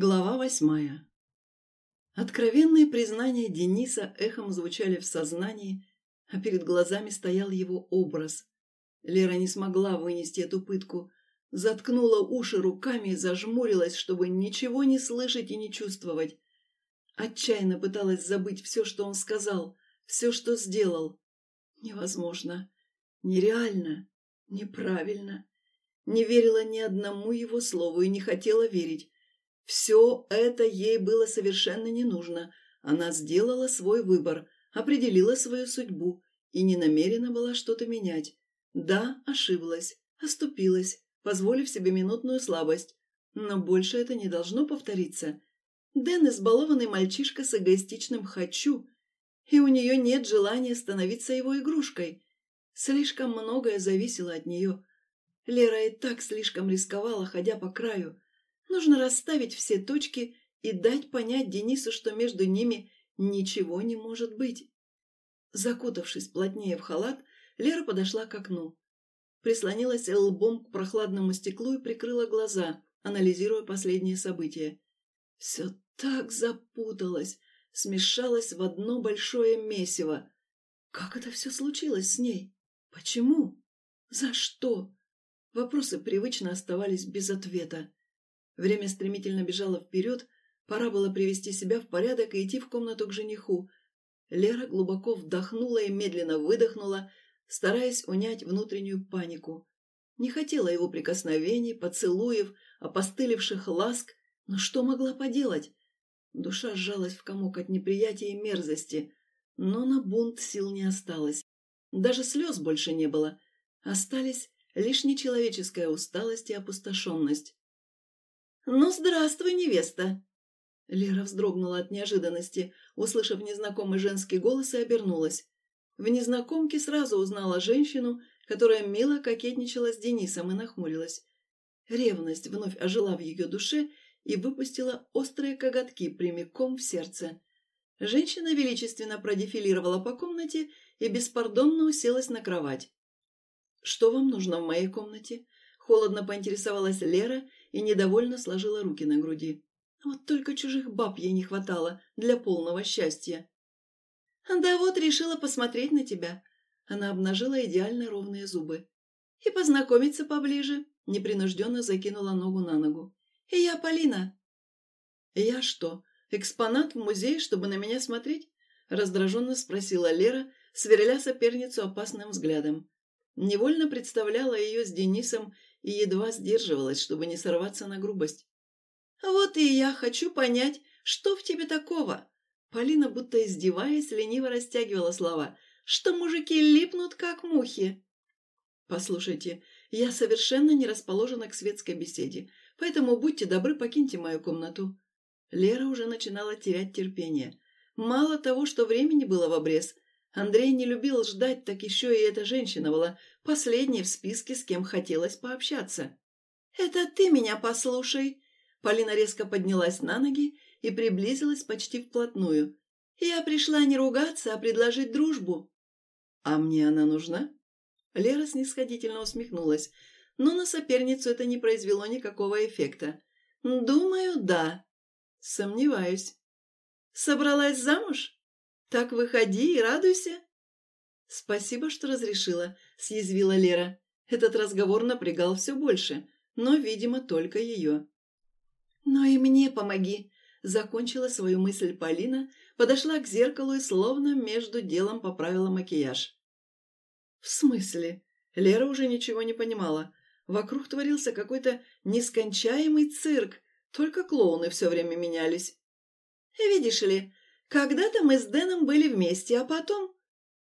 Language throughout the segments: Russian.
Глава восьмая. Откровенные признания Дениса эхом звучали в сознании, а перед глазами стоял его образ. Лера не смогла вынести эту пытку, заткнула уши руками и зажмурилась, чтобы ничего не слышать и не чувствовать. Отчаянно пыталась забыть все, что он сказал, все, что сделал. Невозможно, нереально, неправильно. Не верила ни одному его слову и не хотела верить. Все это ей было совершенно не нужно. Она сделала свой выбор, определила свою судьбу и не намерена была что-то менять. Да, ошиблась, оступилась, позволив себе минутную слабость. Но больше это не должно повториться. Дэн избалованный мальчишка с эгоистичным «хочу», и у нее нет желания становиться его игрушкой. Слишком многое зависело от нее. Лера и так слишком рисковала, ходя по краю. Нужно расставить все точки и дать понять Денису, что между ними ничего не может быть. Закутавшись плотнее в халат, Лера подошла к окну. Прислонилась лбом к прохладному стеклу и прикрыла глаза, анализируя последние события. Все так запуталось, смешалось в одно большое месиво. Как это все случилось с ней? Почему? За что? Вопросы привычно оставались без ответа. Время стремительно бежало вперед, пора было привести себя в порядок и идти в комнату к жениху. Лера глубоко вдохнула и медленно выдохнула, стараясь унять внутреннюю панику. Не хотела его прикосновений, поцелуев, опостылевших ласк, но что могла поделать? Душа сжалась в комок от неприятия и мерзости, но на бунт сил не осталось. Даже слез больше не было. Остались лишь нечеловеческая усталость и опустошенность. «Ну, здравствуй, невеста!» Лера вздрогнула от неожиданности, услышав незнакомый женский голос и обернулась. В незнакомке сразу узнала женщину, которая мило кокетничала с Денисом и нахмурилась. Ревность вновь ожила в ее душе и выпустила острые коготки прямиком в сердце. Женщина величественно продефилировала по комнате и беспардонно уселась на кровать. «Что вам нужно в моей комнате?» Холодно поинтересовалась Лера и недовольно сложила руки на груди. Вот только чужих баб ей не хватало для полного счастья. «Да вот, решила посмотреть на тебя». Она обнажила идеально ровные зубы. «И познакомиться поближе», — непринужденно закинула ногу на ногу. «И я Полина». «Я что, экспонат в музее, чтобы на меня смотреть?» — раздраженно спросила Лера, сверля соперницу опасным взглядом. Невольно представляла ее с Денисом и едва сдерживалась, чтобы не сорваться на грубость. «Вот и я хочу понять, что в тебе такого?» Полина, будто издеваясь, лениво растягивала слова, что мужики липнут, как мухи. «Послушайте, я совершенно не расположена к светской беседе, поэтому будьте добры, покиньте мою комнату». Лера уже начинала терять терпение. Мало того, что времени было в обрез, Андрей не любил ждать, так еще и эта женщина была последней в списке, с кем хотелось пообщаться. «Это ты меня послушай!» Полина резко поднялась на ноги и приблизилась почти вплотную. «Я пришла не ругаться, а предложить дружбу». «А мне она нужна?» Лера снисходительно усмехнулась, но на соперницу это не произвело никакого эффекта. «Думаю, да». «Сомневаюсь». «Собралась замуж?» Так выходи и радуйся. Спасибо, что разрешила, съязвила Лера. Этот разговор напрягал все больше, но, видимо, только ее. Но и мне помоги, закончила свою мысль Полина, подошла к зеркалу и словно между делом поправила макияж. В смысле? Лера уже ничего не понимала. Вокруг творился какой-то нескончаемый цирк, только клоуны все время менялись. «Видишь ли, когда-то мы с Дэном были вместе, а потом...»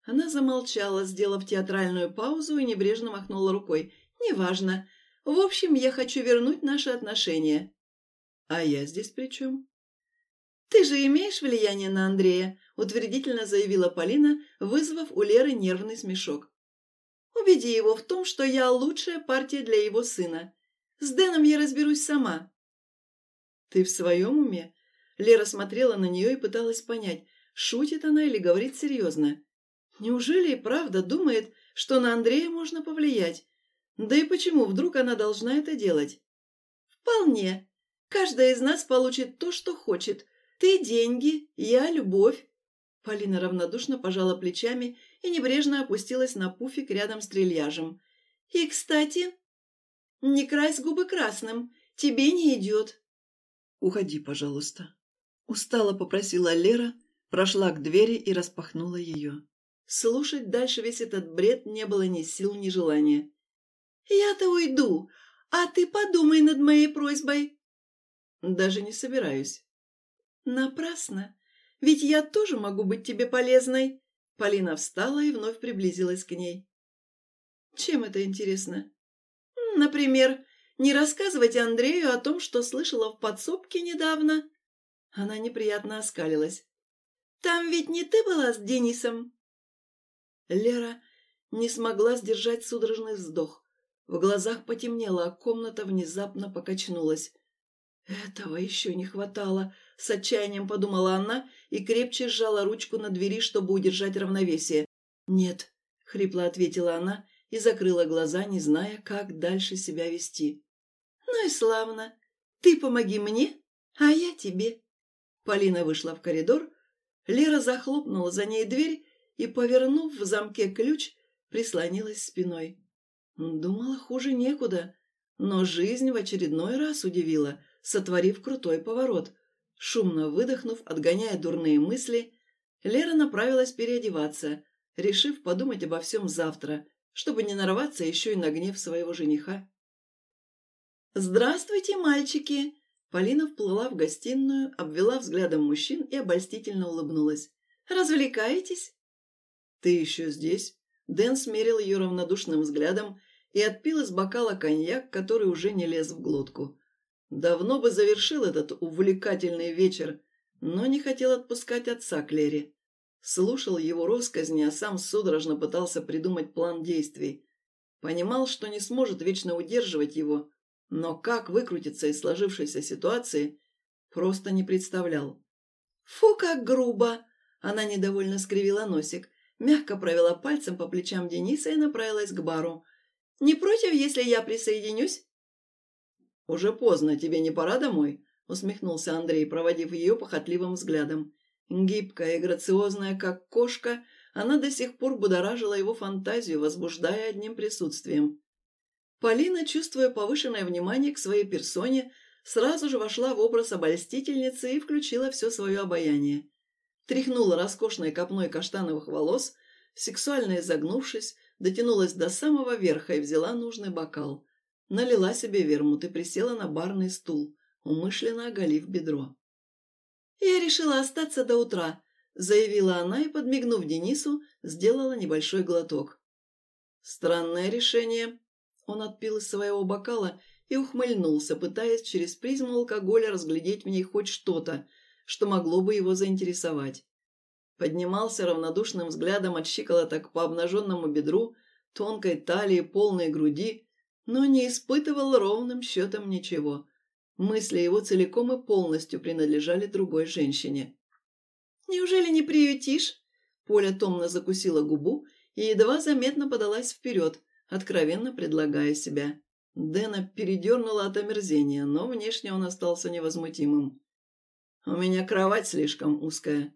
Она замолчала, сделав театральную паузу и небрежно махнула рукой. «Неважно. В общем, я хочу вернуть наши отношения». «А я здесь при чем?» «Ты же имеешь влияние на Андрея», — утвердительно заявила Полина, вызвав у Леры нервный смешок. «Убеди его в том, что я лучшая партия для его сына. С Дэном я разберусь сама». «Ты в своем уме?» Лера смотрела на нее и пыталась понять, шутит она или говорит серьезно. Неужели и правда думает, что на Андрея можно повлиять? Да и почему вдруг она должна это делать? «Вполне», Каждая из нас получит то, что хочет. Ты – деньги, я – любовь. Полина равнодушно пожала плечами и небрежно опустилась на пуфик рядом с трильяжем. И, кстати, не крась губы красным, тебе не идет. Уходи, пожалуйста. Устало попросила Лера, прошла к двери и распахнула ее. Слушать дальше весь этот бред не было ни сил, ни желания. «Я-то уйду, а ты подумай над моей просьбой». «Даже не собираюсь». «Напрасно, ведь я тоже могу быть тебе полезной». Полина встала и вновь приблизилась к ней. «Чем это интересно?» «Например, не рассказывать Андрею о том, что слышала в подсобке недавно». Она неприятно оскалилась. «Там ведь не ты была с Денисом?» Лера не смогла сдержать судорожный вздох. В глазах потемнело, а комната внезапно покачнулась. «Этого еще не хватало», — с отчаянием подумала она и крепче сжала ручку на двери, чтобы удержать равновесие. «Нет», — хрипло ответила она и закрыла глаза, не зная, как дальше себя вести. «Ну и славно. Ты помоги мне, а я тебе». Полина вышла в коридор, Лера захлопнула за ней дверь и, повернув в замке ключ, прислонилась спиной. Думала, хуже некуда, но жизнь в очередной раз удивила, сотворив крутой поворот. Шумно выдохнув, отгоняя дурные мысли, Лера направилась переодеваться, решив подумать обо всем завтра, чтобы не нарваться еще и на гнев своего жениха. «Здравствуйте, мальчики!» Полина вплыла в гостиную, обвела взглядом мужчин и обольстительно улыбнулась. «Развлекаетесь?» «Ты еще здесь?» Дэн смерил ее равнодушным взглядом и отпил из бокала коньяк, который уже не лез в глотку. Давно бы завершил этот увлекательный вечер, но не хотел отпускать отца Клери. Слушал его росказни, а сам судорожно пытался придумать план действий. Понимал, что не сможет вечно удерживать его, но как выкрутиться из сложившейся ситуации, просто не представлял. «Фу, как грубо!» Она недовольно скривила носик мягко провела пальцем по плечам Дениса и направилась к бару. «Не против, если я присоединюсь?» «Уже поздно, тебе не пора домой?» — усмехнулся Андрей, проводив ее похотливым взглядом. Гибкая и грациозная, как кошка, она до сих пор будоражила его фантазию, возбуждая одним присутствием. Полина, чувствуя повышенное внимание к своей персоне, сразу же вошла в образ обольстительницы и включила все свое обаяние тряхнула роскошной копной каштановых волос, сексуально изогнувшись, дотянулась до самого верха и взяла нужный бокал. Налила себе вермут и присела на барный стул, умышленно оголив бедро. «Я решила остаться до утра», — заявила она и, подмигнув Денису, сделала небольшой глоток. «Странное решение». Он отпил из своего бокала и ухмыльнулся, пытаясь через призму алкоголя разглядеть в ней хоть что-то, что могло бы его заинтересовать. Поднимался равнодушным взглядом от щиколоток по обнаженному бедру, тонкой талии, полной груди, но не испытывал ровным счетом ничего. Мысли его целиком и полностью принадлежали другой женщине. «Неужели не приютишь?» Поля томно закусила губу и едва заметно подалась вперед, откровенно предлагая себя. Дэна передернула от омерзения, но внешне он остался невозмутимым. У меня кровать слишком узкая».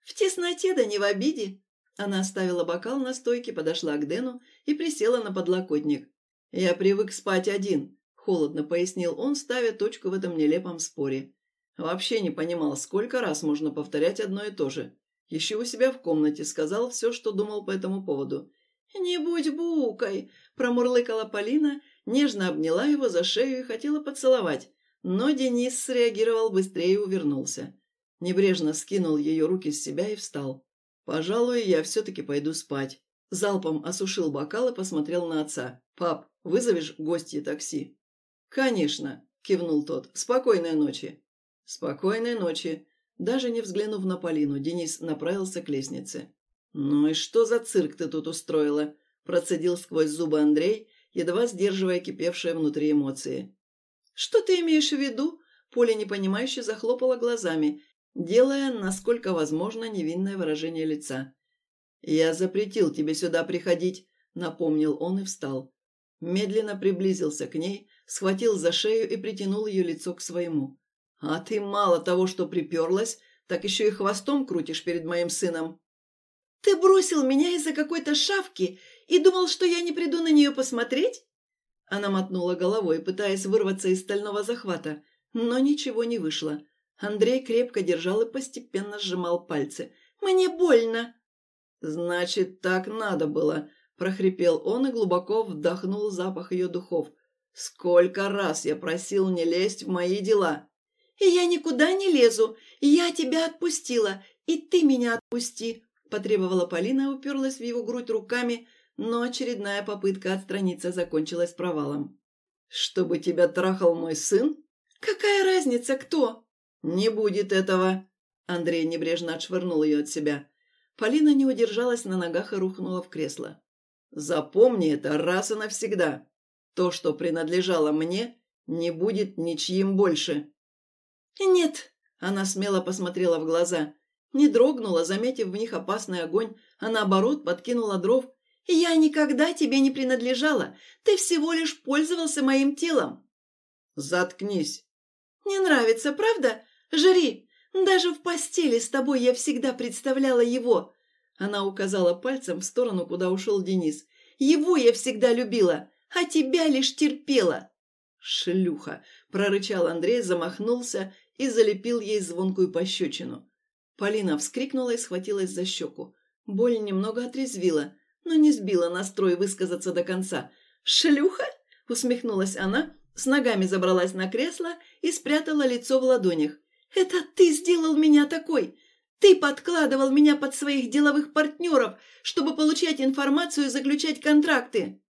«В тесноте да не в обиде». Она оставила бокал на стойке, подошла к Дэну и присела на подлокотник. «Я привык спать один», — холодно пояснил он, ставя точку в этом нелепом споре. Вообще не понимал, сколько раз можно повторять одно и то же. Еще у себя в комнате сказал все, что думал по этому поводу. «Не будь букой!» – промурлыкала Полина, нежно обняла его за шею и хотела поцеловать, но Денис среагировал быстрее и увернулся. Небрежно скинул ее руки с себя и встал. «Пожалуй, я все-таки пойду спать». Залпом осушил бокал и посмотрел на отца. «Пап, вызовешь гостье такси?» «Конечно», – кивнул тот. «Спокойной ночи». «Спокойной ночи». Даже не взглянув на Полину, Денис направился к лестнице. «Ну и что за цирк ты тут устроила?» – процедил сквозь зубы Андрей, едва сдерживая кипевшие внутри эмоции. «Что ты имеешь в виду?» Поля непонимающе захлопала глазами, делая, насколько возможно, невинное выражение лица. «Я запретил тебе сюда приходить», — напомнил он и встал. Медленно приблизился к ней, схватил за шею и притянул ее лицо к своему. «А ты мало того, что приперлась, так еще и хвостом крутишь перед моим сыном». «Ты бросил меня из-за какой-то шавки и думал, что я не приду на нее посмотреть?» Она мотнула головой, пытаясь вырваться из стального захвата, но ничего не вышло. Андрей крепко держал и постепенно сжимал пальцы. «Мне больно!» «Значит, так надо было!» – прохрипел он и глубоко вдохнул запах ее духов. «Сколько раз я просил не лезть в мои дела!» «И я никуда не лезу! Я тебя отпустила, и ты меня отпусти!» – потребовала Полина и уперлась в его грудь руками, но очередная попытка отстраниться закончилась провалом. «Чтобы тебя трахал мой сын?» «Какая разница, кто?» «Не будет этого!» Андрей небрежно отшвырнул ее от себя. Полина не удержалась на ногах и рухнула в кресло. «Запомни это раз и навсегда. То, что принадлежало мне, не будет ничьим больше». «Нет!» – она смело посмотрела в глаза. Не дрогнула, заметив в них опасный огонь, а наоборот подкинула дров. «Я никогда тебе не принадлежала. Ты всего лишь пользовался моим телом». «Заткнись!» «Не нравится, правда? Жри! Даже в постели с тобой я всегда представляла его!» Она указала пальцем в сторону, куда ушел Денис. «Его я всегда любила, а тебя лишь терпела!» «Шлюха!» – прорычал Андрей, замахнулся и залепил ей звонкую пощечину. Полина вскрикнула и схватилась за щеку. Боль немного отрезвила, но не сбила настрой высказаться до конца. «Шлюха?» – усмехнулась она, с ногами забралась на кресло и спрятала лицо в ладонях. «Это ты сделал меня такой! Ты подкладывал меня под своих деловых партнеров, чтобы получать информацию и заключать контракты!»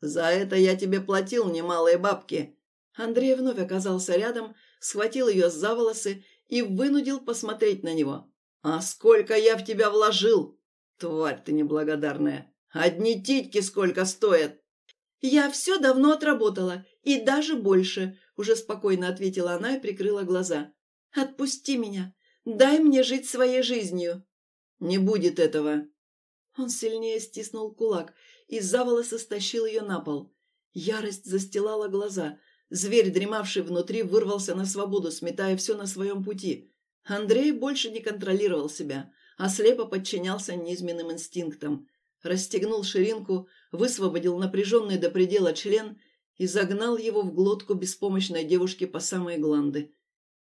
«За это я тебе платил немалые бабки!» Андрей вновь оказался рядом, схватил ее за волосы и вынудил посмотреть на него. «А сколько я в тебя вложил! Тварь ты неблагодарная! Одни титьки сколько стоят!» «Я все давно отработала, и даже больше», – уже спокойно ответила она и прикрыла глаза. «Отпусти меня. Дай мне жить своей жизнью». «Не будет этого». Он сильнее стиснул кулак и за волосы стащил ее на пол. Ярость застилала глаза. Зверь, дремавший внутри, вырвался на свободу, сметая все на своем пути. Андрей больше не контролировал себя, а слепо подчинялся низменным инстинктам. Расстегнул ширинку, высвободил напряженный до предела член и загнал его в глотку беспомощной девушки по самые гланды.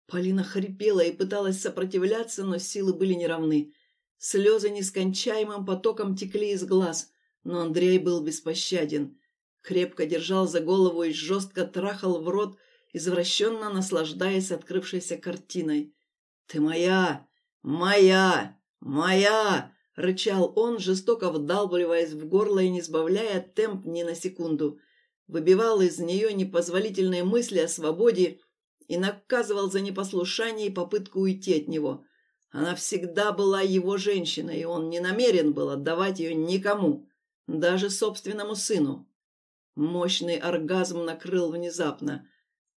Полина хрипела и пыталась сопротивляться, но силы были неравны. Слезы нескончаемым потоком текли из глаз, но Андрей был беспощаден. Крепко держал за голову и жестко трахал в рот, извращенно наслаждаясь открывшейся картиной. «Ты моя! Моя! Моя!» — рычал он, жестоко вдалбливаясь в горло и не сбавляя темп ни на секунду. Выбивал из нее непозволительные мысли о свободе и наказывал за непослушание и попытку уйти от него. Она всегда была его женщиной, и он не намерен был отдавать ее никому, даже собственному сыну. Мощный оргазм накрыл внезапно.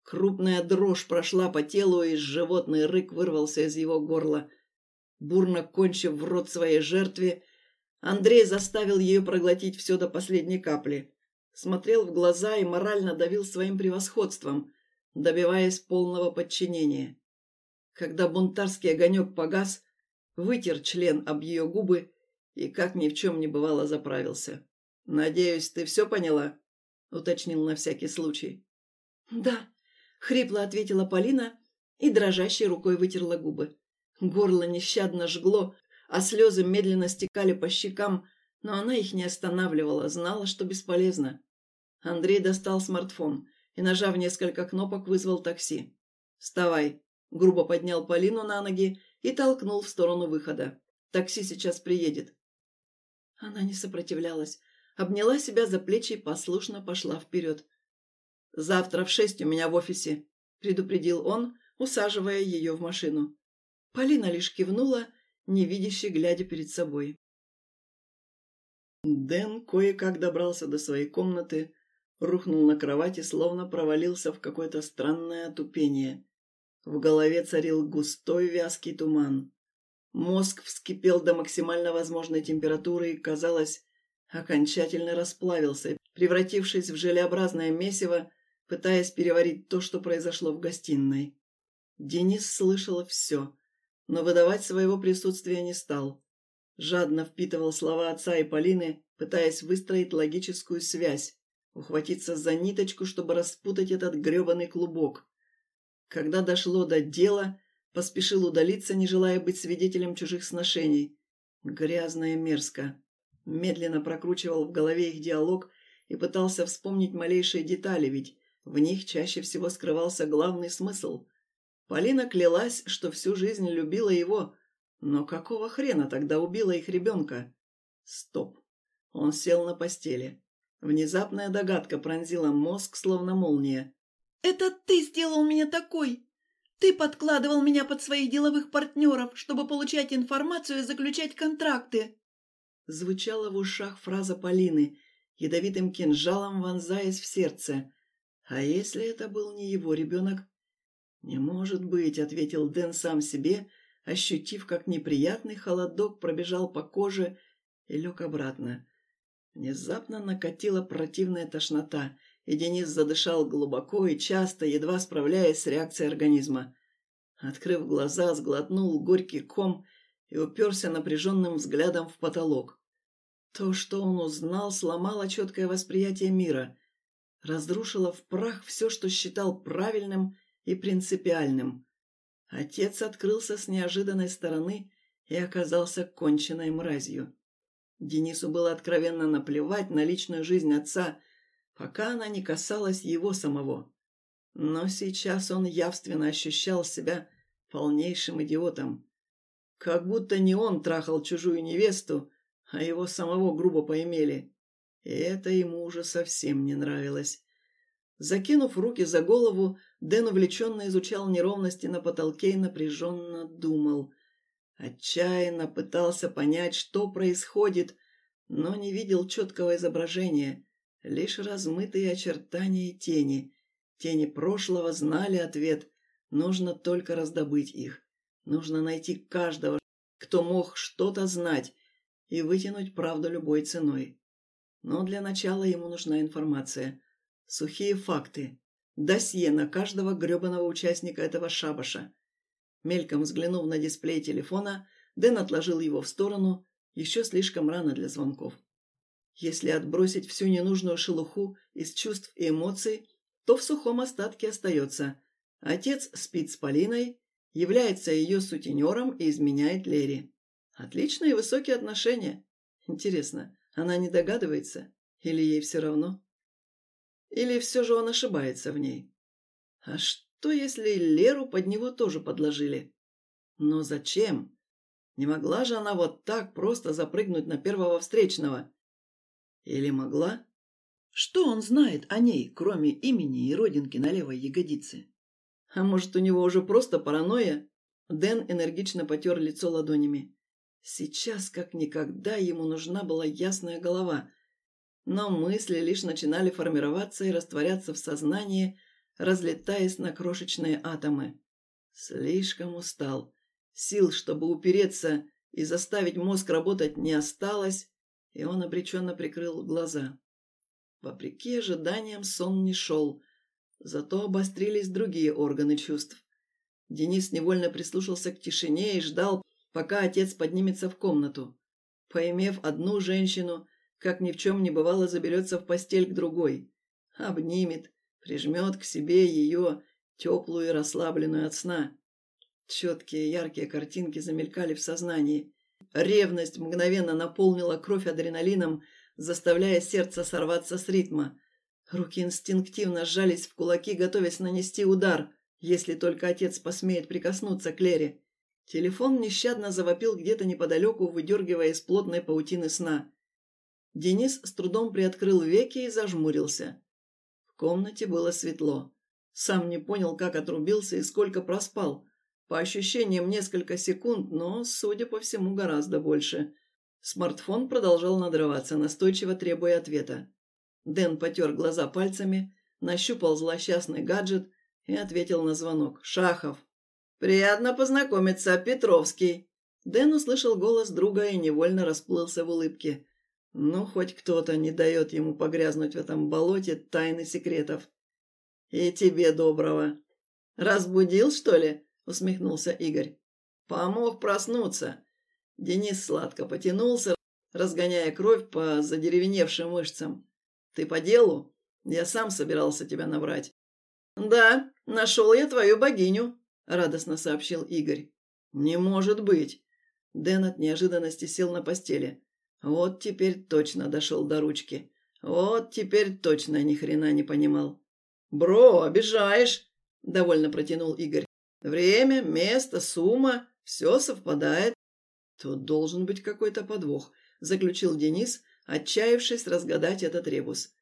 Крупная дрожь прошла по телу, и животный рык вырвался из его горла. Бурно кончив в рот своей жертве, Андрей заставил ее проглотить все до последней капли. Смотрел в глаза и морально давил своим превосходством – добиваясь полного подчинения. Когда бунтарский огонек погас, вытер член об ее губы и, как ни в чем не бывало, заправился. «Надеюсь, ты все поняла?» — уточнил на всякий случай. «Да», — хрипло ответила Полина и дрожащей рукой вытерла губы. Горло нещадно жгло, а слезы медленно стекали по щекам, но она их не останавливала, знала, что бесполезно. Андрей достал смартфон и, нажав несколько кнопок, вызвал такси. «Вставай!» – грубо поднял Полину на ноги и толкнул в сторону выхода. «Такси сейчас приедет». Она не сопротивлялась, обняла себя за плечи и послушно пошла вперед. «Завтра в шесть у меня в офисе», – предупредил он, усаживая ее в машину. Полина лишь кивнула, невидяще глядя перед собой. Дэн кое-как добрался до своей комнаты, рухнул на кровати, словно провалился в какое-то странное отупение. В голове царил густой вязкий туман. Мозг вскипел до максимально возможной температуры и, казалось, окончательно расплавился, превратившись в желеобразное месиво, пытаясь переварить то, что произошло в гостиной. Денис слышал все, но выдавать своего присутствия не стал. Жадно впитывал слова отца и Полины, пытаясь выстроить логическую связь, ухватиться за ниточку, чтобы распутать этот грёбаный клубок. Когда дошло до дела, поспешил удалиться, не желая быть свидетелем чужих сношений. Грязно и мерзко. Медленно прокручивал в голове их диалог и пытался вспомнить малейшие детали, ведь в них чаще всего скрывался главный смысл. Полина клялась, что всю жизнь любила его, но какого хрена тогда убила их ребенка? Стоп. Он сел на постели. Внезапная догадка пронзила мозг, словно молния. «Это ты сделал меня такой! Ты подкладывал меня под своих деловых партнеров, чтобы получать информацию и заключать контракты!» Звучала в ушах фраза Полины, ядовитым кинжалом вонзаясь в сердце. «А если это был не его ребенок?» «Не может быть», — ответил Дэн сам себе, ощутив, как неприятный холодок пробежал по коже и лег обратно. Внезапно накатила противная тошнота, и Денис задышал глубоко и часто, едва справляясь с реакцией организма. Открыв глаза, сглотнул горький ком и уперся напряженным взглядом в потолок. То, что он узнал, сломало четкое восприятие мира, разрушило в прах все, что считал правильным и принципиальным. Отец открылся с неожиданной стороны и оказался конченной мразью. Денису было откровенно наплевать на личную жизнь отца, пока она не касалась его самого. Но сейчас он явственно ощущал себя полнейшим идиотом. Как будто не он трахал чужую невесту, а его самого грубо поимели. И это ему уже совсем не нравилось. Закинув руки за голову, Дэн увлеченно изучал неровности на потолке и напряженно думал. Отчаянно пытался понять, что происходит, но не видел четкого изображения, лишь размытые очертания тени. Тени прошлого знали ответ, нужно только раздобыть их. Нужно найти каждого, кто мог что-то знать, и вытянуть правду любой ценой. Но для начала ему нужна информация. Сухие факты. Досье на каждого гребаного участника этого шабаша. Мельком взглянув на дисплей телефона, Дэн отложил его в сторону, еще слишком рано для звонков. Если отбросить всю ненужную шелуху из чувств и эмоций, то в сухом остатке остается. Отец спит с Полиной, является ее сутенером и изменяет Лере. Отличные высокие отношения. Интересно, она не догадывается? Или ей все равно? Или все же он ошибается в ней? А что, если Леру под него тоже подложили? Но зачем? Не могла же она вот так просто запрыгнуть на первого встречного? Или могла? Что он знает о ней, кроме имени и родинки на левой ягодице? А может, у него уже просто паранойя? Дэн энергично потер лицо ладонями. Сейчас, как никогда, ему нужна была ясная голова – но мысли лишь начинали формироваться и растворяться в сознании, разлетаясь на крошечные атомы. Слишком устал. Сил, чтобы упереться и заставить мозг работать, не осталось, и он обреченно прикрыл глаза. Вопреки ожиданиям сон не шел, зато обострились другие органы чувств. Денис невольно прислушался к тишине и ждал, пока отец поднимется в комнату. Поимев одну женщину, как ни в чем не бывало, заберется в постель к другой. Обнимет, прижмет к себе ее, теплую и расслабленную от сна. Четкие яркие картинки замелькали в сознании. Ревность мгновенно наполнила кровь адреналином, заставляя сердце сорваться с ритма. Руки инстинктивно сжались в кулаки, готовясь нанести удар, если только отец посмеет прикоснуться к Лере. Телефон нещадно завопил где-то неподалеку, выдергивая из плотной паутины сна. Денис с трудом приоткрыл веки и зажмурился. В комнате было светло. Сам не понял, как отрубился и сколько проспал. По ощущениям несколько секунд, но, судя по всему, гораздо больше. Смартфон продолжал надрываться, настойчиво требуя ответа. Дэн потер глаза пальцами, нащупал злосчастный гаджет и ответил на звонок. «Шахов!» «Приятно познакомиться, Петровский!» Дэн услышал голос друга и невольно расплылся в улыбке. Но хоть кто-то не дает ему погрязнуть в этом болоте тайны секретов. «И тебе доброго». «Разбудил, что ли?» – усмехнулся Игорь. «Помог проснуться». Денис сладко потянулся, разгоняя кровь по задеревеневшим мышцам. «Ты по делу? Я сам собирался тебя набрать». «Да, нашел я твою богиню», – радостно сообщил Игорь. «Не может быть!» Дэн от неожиданности сел на постели. Вот теперь точно дошел до ручки. Вот теперь точно ни хрена не понимал. «Бро, обижаешь!» – довольно протянул Игорь. «Время, место, сумма – все совпадает». «Тут должен быть какой-то подвох», – заключил Денис, отчаявшись разгадать этот ребус.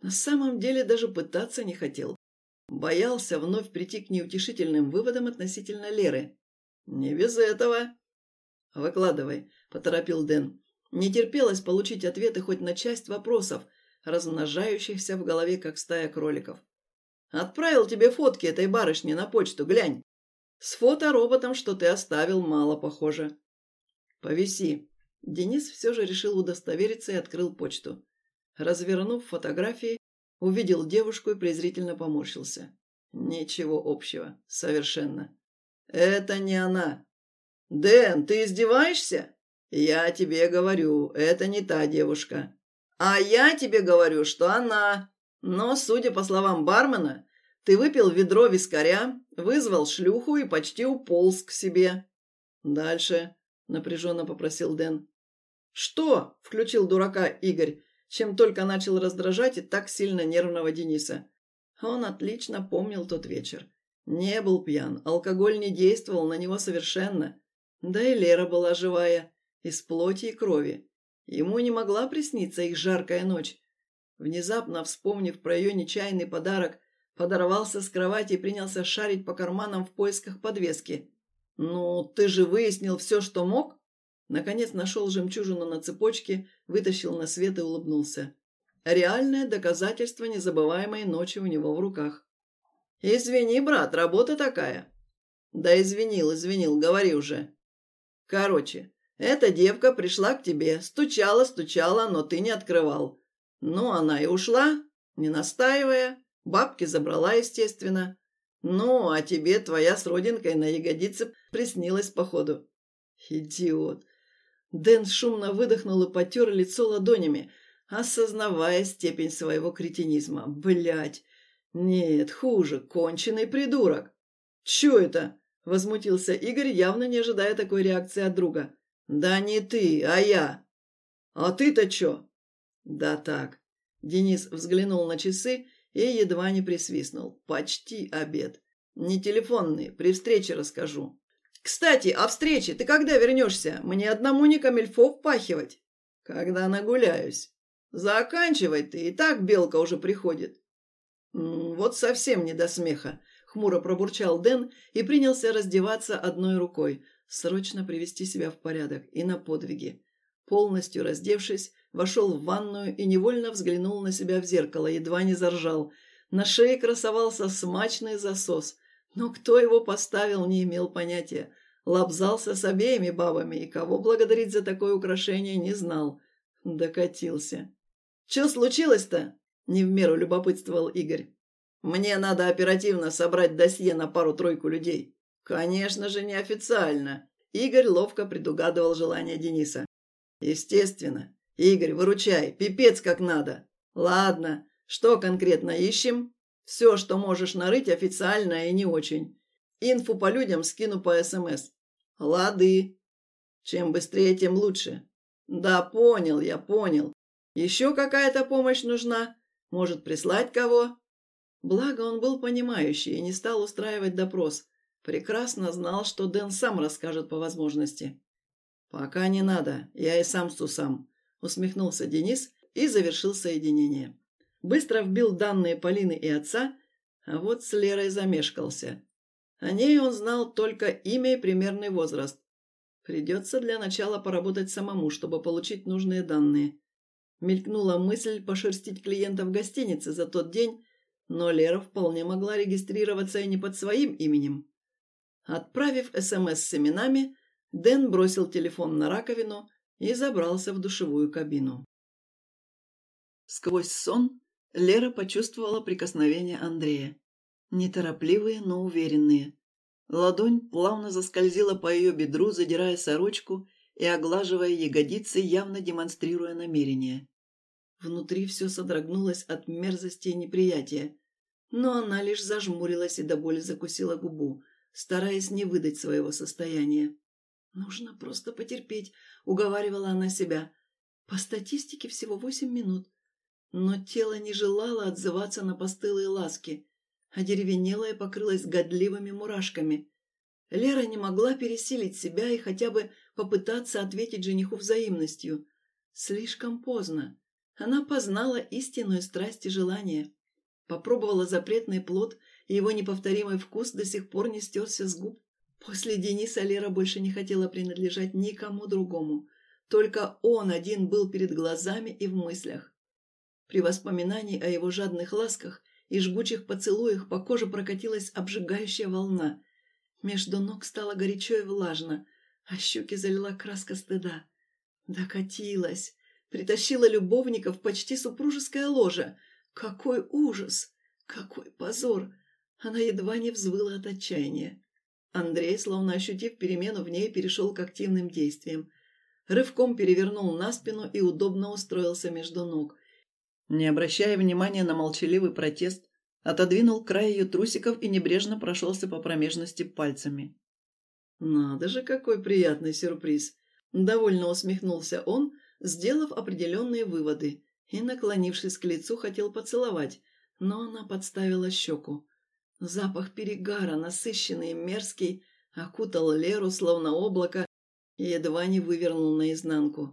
На самом деле даже пытаться не хотел. Боялся вновь прийти к неутешительным выводам относительно Леры. «Не без этого». «Выкладывай», – поторопил Дэн. Не терпелось получить ответы хоть на часть вопросов, размножающихся в голове, как стая кроликов. «Отправил тебе фотки этой барышни на почту, глянь. С фотороботом, что ты оставил, мало похоже». «Повиси». Денис все же решил удостовериться и открыл почту. Развернув фотографии, увидел девушку и презрительно поморщился. Ничего общего. Совершенно. «Это не она». «Дэн, ты издеваешься?» «Я тебе говорю, это не та девушка». «А я тебе говорю, что она. Но, судя по словам бармена, ты выпил ведро вискаря, вызвал шлюху и почти уполз к себе». «Дальше», — напряженно попросил Дэн. «Что?» — включил дурака Игорь, чем только начал раздражать и так сильно нервного Дениса. Он отлично помнил тот вечер. Не был пьян, алкоголь не действовал на него совершенно. Да и Лера была живая из плоти и крови. Ему не могла присниться их жаркая ночь. Внезапно, вспомнив про ее нечаянный подарок, подорвался с кровати и принялся шарить по карманам в поисках подвески. «Ну, ты же выяснил все, что мог?» Наконец нашел жемчужину на цепочке, вытащил на свет и улыбнулся. Реальное доказательство незабываемой ночи у него в руках. «Извини, брат, работа такая». «Да извинил, извинил, говори уже». «Короче, эта девка пришла к тебе, стучала, стучала, но ты не открывал. Ну, она и ушла, не настаивая. Бабки забрала, естественно. Ну, а тебе твоя с родинкой на ягодице приснилась, походу. Идиот. Дэн шумно выдохнул и потер лицо ладонями, осознавая степень своего кретинизма. Блять. Нет, хуже, конченый придурок. Чё это? Возмутился Игорь, явно не ожидая такой реакции от друга. «Да не ты, а я». «А ты-то чё?» «Да так». Денис взглянул на часы и едва не присвистнул. «Почти обед. Не телефонный, при встрече расскажу». «Кстати, о встрече ты когда вернешься? Мне одному не камельфо впахивать». «Когда нагуляюсь». «Заканчивай ты, и так белка уже приходит». «Вот совсем не до смеха», — хмуро пробурчал Дэн и принялся раздеваться одной рукой, Срочно привести себя в порядок и на подвиги. Полностью раздевшись, вошел в ванную и невольно взглянул на себя в зеркало, едва не заржал. На шее красовался смачный засос, но кто его поставил, не имел понятия. Лобзался с обеими бабами, и кого благодарить за такое украшение не знал. Докатился. «Че случилось-то?» – не в меру любопытствовал Игорь. «Мне надо оперативно собрать досье на пару-тройку людей». «Конечно же, неофициально!» Игорь ловко предугадывал желание Дениса. «Естественно. Игорь, выручай, пипец как надо. Ладно, что конкретно ищем? Все, что можешь нарыть, официально и не очень. Инфу по людям скину по СМС. Лады. Чем быстрее, тем лучше. Да, понял, я понял. Еще какая-то помощь нужна? Может, прислать кого? Благо он был понимающий и не стал устраивать допрос. Прекрасно знал, что Дэн сам расскажет по возможности. «Пока не надо, я и сам сам», — усмехнулся Денис и завершил соединение. Быстро вбил данные Полины и отца, а вот с Лерой замешкался. О ней он знал только имя и примерный возраст. Придется для начала поработать самому, чтобы получить нужные данные. Мелькнула мысль пошерстить клиента в гостинице за тот день, но Лера вполне могла регистрироваться и не под своим именем. Отправив СМС с именами, Дэн бросил телефон на раковину и забрался в душевую кабину. Сквозь сон Лера почувствовала прикосновение Андрея. Неторопливые, но уверенные. Ладонь плавно заскользила по ее бедру, задирая сорочку и оглаживая ягодицы, явно демонстрируя намерение. Внутри все содрогнулось от мерзости и неприятия, но она лишь зажмурилась и до боли закусила губу, стараясь не выдать своего состояния. «Нужно просто потерпеть», — уговаривала она себя. «По статистике всего восемь минут». Но тело не желало отзываться на постылые ласки, а деревенелое покрылось годливыми мурашками. Лера не могла пересилить себя и хотя бы попытаться ответить жениху взаимностью. Слишком поздно. Она познала истинную страсть и желание. Попробовала запретный плод, и его неповторимый вкус до сих пор не стерся с губ. После Дениса Лера больше не хотела принадлежать никому другому. Только он один был перед глазами и в мыслях. При воспоминании о его жадных ласках и жгучих поцелуях по коже прокатилась обжигающая волна. Между ног стало горячо и влажно, а щеки залила краска стыда. Докатилась. Притащила любовников почти супружеское ложе. Какой ужас! Какой позор! Она едва не взвыла от отчаяния. Андрей, словно ощутив перемену в ней, перешел к активным действиям. Рывком перевернул на спину и удобно устроился между ног. Не обращая внимания на молчаливый протест, отодвинул край ее трусиков и небрежно прошелся по промежности пальцами. «Надо же, какой приятный сюрприз!» Довольно усмехнулся он, сделав определенные выводы, и, наклонившись к лицу, хотел поцеловать, но она подставила щеку. Запах перегара, насыщенный и мерзкий, окутал Леру, словно облако, и едва не вывернул наизнанку.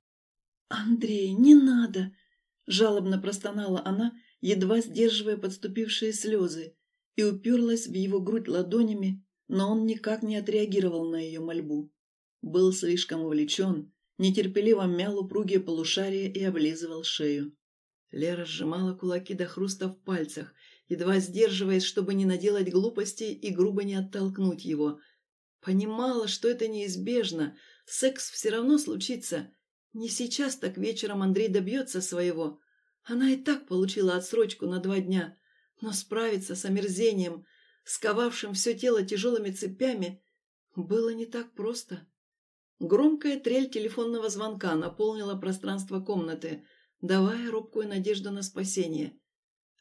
«Андрей, не надо!» – жалобно простонала она, едва сдерживая подступившие слезы, и уперлась в его грудь ладонями, но он никак не отреагировал на ее мольбу. Был слишком увлечен, нетерпеливо мял упругие полушария и облизывал шею. Лера сжимала кулаки до хруста в пальцах, едва сдерживаясь, чтобы не наделать глупостей и грубо не оттолкнуть его. Понимала, что это неизбежно, секс все равно случится. Не сейчас, так вечером Андрей добьется своего. Она и так получила отсрочку на два дня, но справиться с омерзением, сковавшим все тело тяжелыми цепями, было не так просто. Громкая трель телефонного звонка наполнила пространство комнаты, давая робкую надежду на спасение.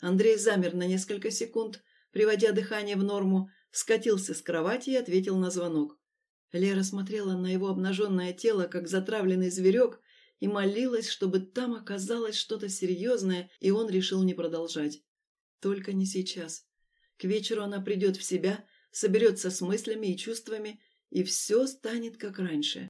Андрей замер на несколько секунд, приводя дыхание в норму, скатился с кровати и ответил на звонок. Лера смотрела на его обнаженное тело, как затравленный зверек, и молилась, чтобы там оказалось что-то серьезное, и он решил не продолжать. Только не сейчас. К вечеру она придет в себя, соберется с мыслями и чувствами, и все станет как раньше.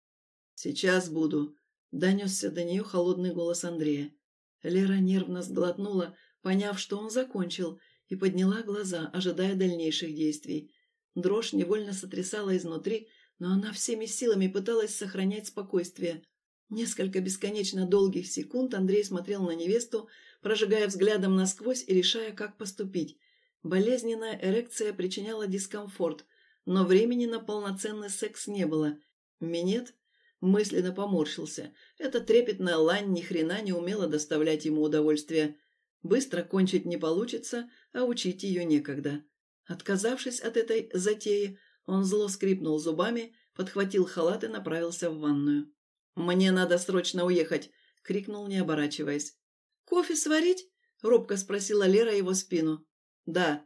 «Сейчас буду», — донесся до нее холодный голос Андрея. Лера нервно сглотнула, поняв, что он закончил, и подняла глаза, ожидая дальнейших действий. Дрожь невольно сотрясала изнутри, но она всеми силами пыталась сохранять спокойствие. Несколько бесконечно долгих секунд Андрей смотрел на невесту, прожигая взглядом насквозь и решая, как поступить. Болезненная эрекция причиняла дискомфорт, но времени на полноценный секс не было. Минет мысленно поморщился. Эта трепетная лань ни хрена не умела доставлять ему удовольствие. Быстро кончить не получится, а учить ее некогда. Отказавшись от этой затеи, он зло скрипнул зубами, подхватил халат и направился в ванную. «Мне надо срочно уехать!» — крикнул, не оборачиваясь. «Кофе сварить?» — робко спросила Лера его спину. «Да».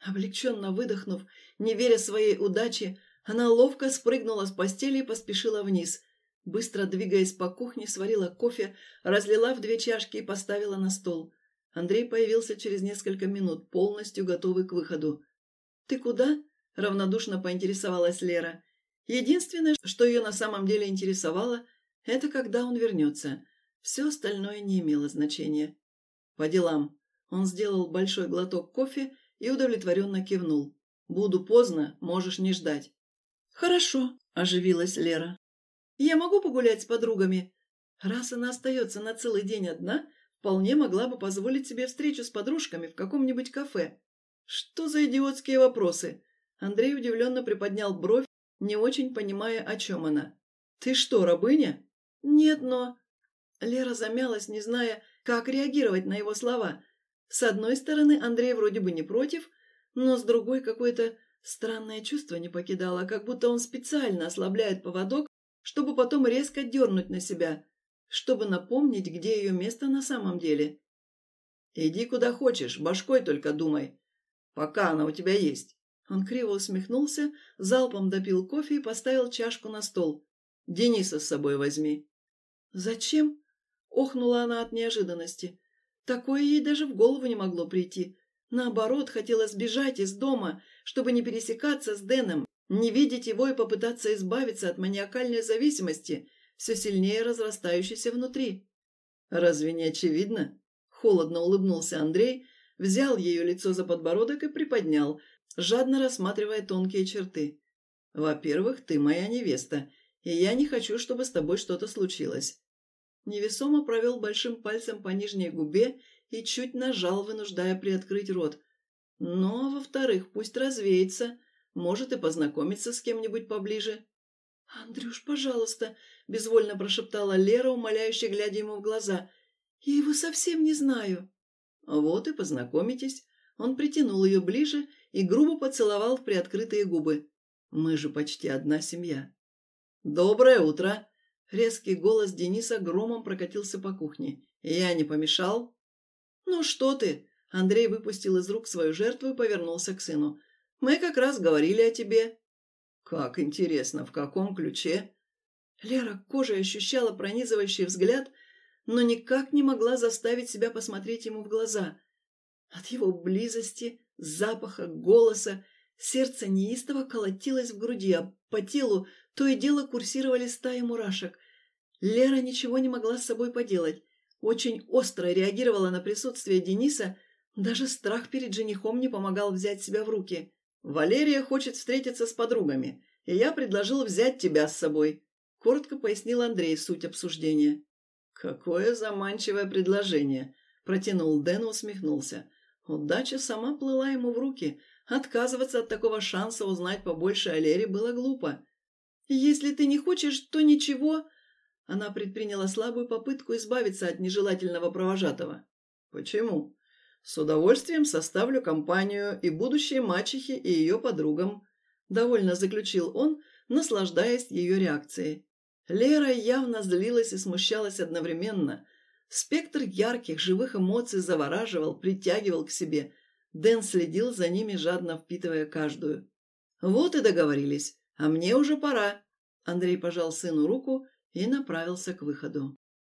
Облегченно выдохнув, не веря своей удаче, она ловко спрыгнула с постели и поспешила вниз. Быстро двигаясь по кухне, сварила кофе, разлила в две чашки и поставила на стол. Андрей появился через несколько минут, полностью готовый к выходу. «Ты куда?» – равнодушно поинтересовалась Лера. Единственное, что ее на самом деле интересовало, это когда он вернется. Все остальное не имело значения. «По делам». Он сделал большой глоток кофе и удовлетворенно кивнул. «Буду поздно, можешь не ждать». «Хорошо», – оживилась Лера. «Я могу погулять с подругами? Раз она остается на целый день одна, вполне могла бы позволить себе встречу с подружками в каком-нибудь кафе. Что за идиотские вопросы?» Андрей удивленно приподнял бровь, не очень понимая, о чем она. «Ты что, рабыня?» «Нет, но...» Лера замялась, не зная, как реагировать на его слова. С одной стороны, Андрей вроде бы не против, но с другой какое-то странное чувство не покидало, как будто он специально ослабляет поводок, чтобы потом резко дернуть на себя, чтобы напомнить, где ее место на самом деле. «Иди куда хочешь, башкой только думай, пока она у тебя есть». Он криво усмехнулся, залпом допил кофе и поставил чашку на стол. «Дениса с собой возьми». «Зачем?» — охнула она от неожиданности. Такое ей даже в голову не могло прийти. Наоборот, хотела сбежать из дома, чтобы не пересекаться с Дэном, не видеть его и попытаться избавиться от маниакальной зависимости, все сильнее разрастающейся внутри. «Разве не очевидно?» — холодно улыбнулся Андрей, взял ее лицо за подбородок и приподнял, жадно рассматривая тонкие черты. «Во-первых, ты моя невеста, и я не хочу, чтобы с тобой что-то случилось. Невесомо провел большим пальцем по нижней губе и чуть нажал, вынуждая приоткрыть рот. Но, во-вторых, пусть развеется, может и познакомиться с кем-нибудь поближе. «Андрюш, пожалуйста», — безвольно прошептала Лера, умоляюще глядя ему в глаза. «Я его совсем не знаю». «Вот и познакомитесь». Он притянул ее ближе и грубо поцеловал в приоткрытые губы. «Мы же почти одна семья». «Доброе утро!» Резкий голос Дениса громом прокатился по кухне. «Я не помешал?» «Ну что ты?» Андрей выпустил из рук свою жертву и повернулся к сыну. «Мы как раз говорили о тебе». «Как интересно, в каком ключе?» Лера кожей ощущала пронизывающий взгляд, но никак не могла заставить себя посмотреть ему в глаза. От его близости, запаха, голоса сердце неистово колотилось в груди, а по телу то и дело курсировали стаи мурашек. Лера ничего не могла с собой поделать. Очень остро реагировала на присутствие Дениса, даже страх перед женихом не помогал взять себя в руки. «Валерия хочет встретиться с подругами, и я предложил взять тебя с собой», — коротко пояснил Андрей суть обсуждения. «Какое заманчивое предложение!» — протянул Дэн и усмехнулся. Удача сама плыла ему в руки. Отказываться от такого шанса узнать побольше о Лере было глупо. «Если ты не хочешь, то ничего», она предприняла слабую попытку избавиться от нежелательного провожатого. «Почему?» «С удовольствием составлю компанию и будущей мачехе, и ее подругам», – довольно заключил он, наслаждаясь ее реакцией. Лера явно злилась и смущалась одновременно. Спектр ярких, живых эмоций завораживал, притягивал к себе. Дэн следил за ними, жадно впитывая каждую. «Вот и договорились. А мне уже пора». Андрей пожал сыну руку и направился к выходу.